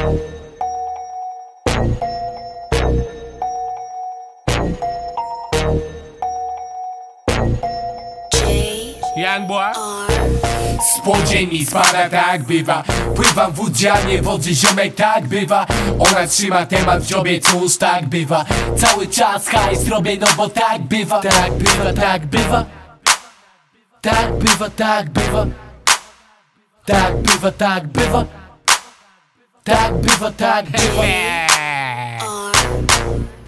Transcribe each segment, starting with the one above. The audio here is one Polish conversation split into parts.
Young boy Spodzień mi spada, tak bywa. Pływam w odzianie, wodzy ziomek, tak bywa. Ona trzyma temat w dziobie, cóż, tak bywa. Cały czas hajs robię, no bo tak bywa Tak bywa, tak bywa Tak bywa, tak bywa Tak bywa, tak bywa Tak bywa, tak bywa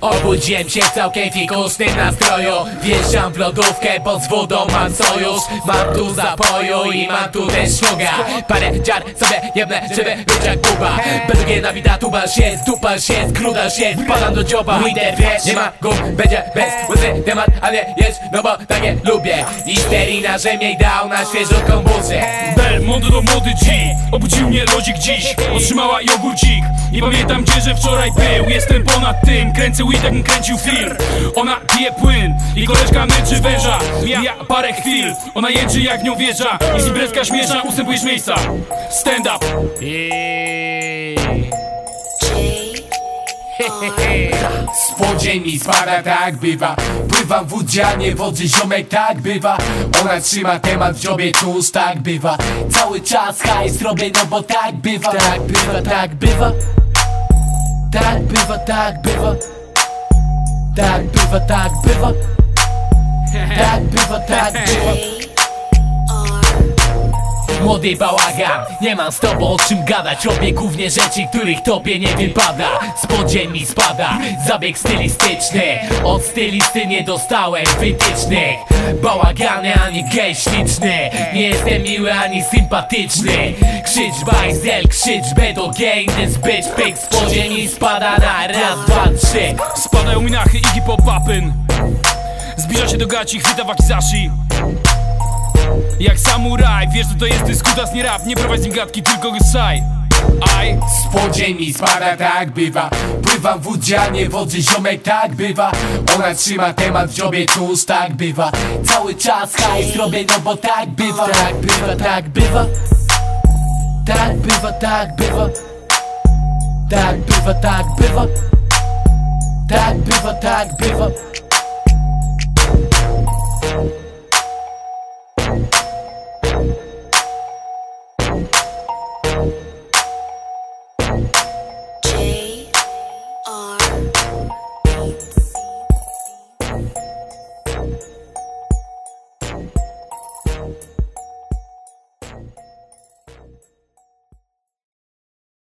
Obudziłem się w całkiem fikusnym nastroju. Wjeżdżam w lodówkę, bo z wodą mam sojusz. Mam tu zapoju i mam tu też szluga Parę dziar sobie jebnę, żeby być jak buba Bez na wida, tubasz jest, tupasz jest, krudasz jest Wpadam do dzioba, idę wiesz, nie ma gum Będzie bez łzy temat, ale jest, no bo takie lubię. Listerina, że mnie dał na świeżutką burzę młody do młody G Obudził mnie lodzik dziś Otrzymała jogurcik. Nie pamiętam gdzie, że wczoraj był. Jestem ponad tym Kręcę weed jakbym kręcił film. Ona pije płyn I koleżka myczy węża. Ja parę chwil Ona jęczy jak w nią wjeżdża. I z imprezka śmiesza Ustępujesz miejsca. Stand up Spodzień mi spada, tak bywa. Pływam w odzianie, wodzy ziomek, tak bywa. Ona trzyma temat w dziobie, cóż, tak bywa. Cały czas hajs robię, no bo tak bywa. Tak bywa, tak bywa. Tak bywa, tak bywa. Tak bywa, tak bywa. Tak bywa, tak bywa Młody bałagan, nie mam z tobą o czym gadać. Robię głównie rzeczy, których tobie nie wypada. Spodzień mi spada, zabieg stylistyczny. Od stylisty nie dostałem wytycznych. Bałagany, ani gej śliczny. Nie jestem miły, ani sympatyczny. Krzycz bajzel, krzycz bedo gang Ten bitch pyk, spodzień mi spada na raz, dwa, trzy. Spadają minachy i hip-hop-papyn Zbliża się do gaci, chwyta wakizashi Jak samuraj, wiesz co to jest dyskutas, nie rap Nie prowadź nim gadki, tylko saj. Aj, Spodzień mi spada, tak bywa. Pływam w odzianie, wodzy ziomek, tak bywa. Ona trzyma temat w dziobie, cóż, tak bywa. Cały czas hajs robię, no bo tak bywa. Tak bywa, tak bywa. Tak bywa, tak bywa. Tak bywa, tak bywa. Tak bywa, tak bywa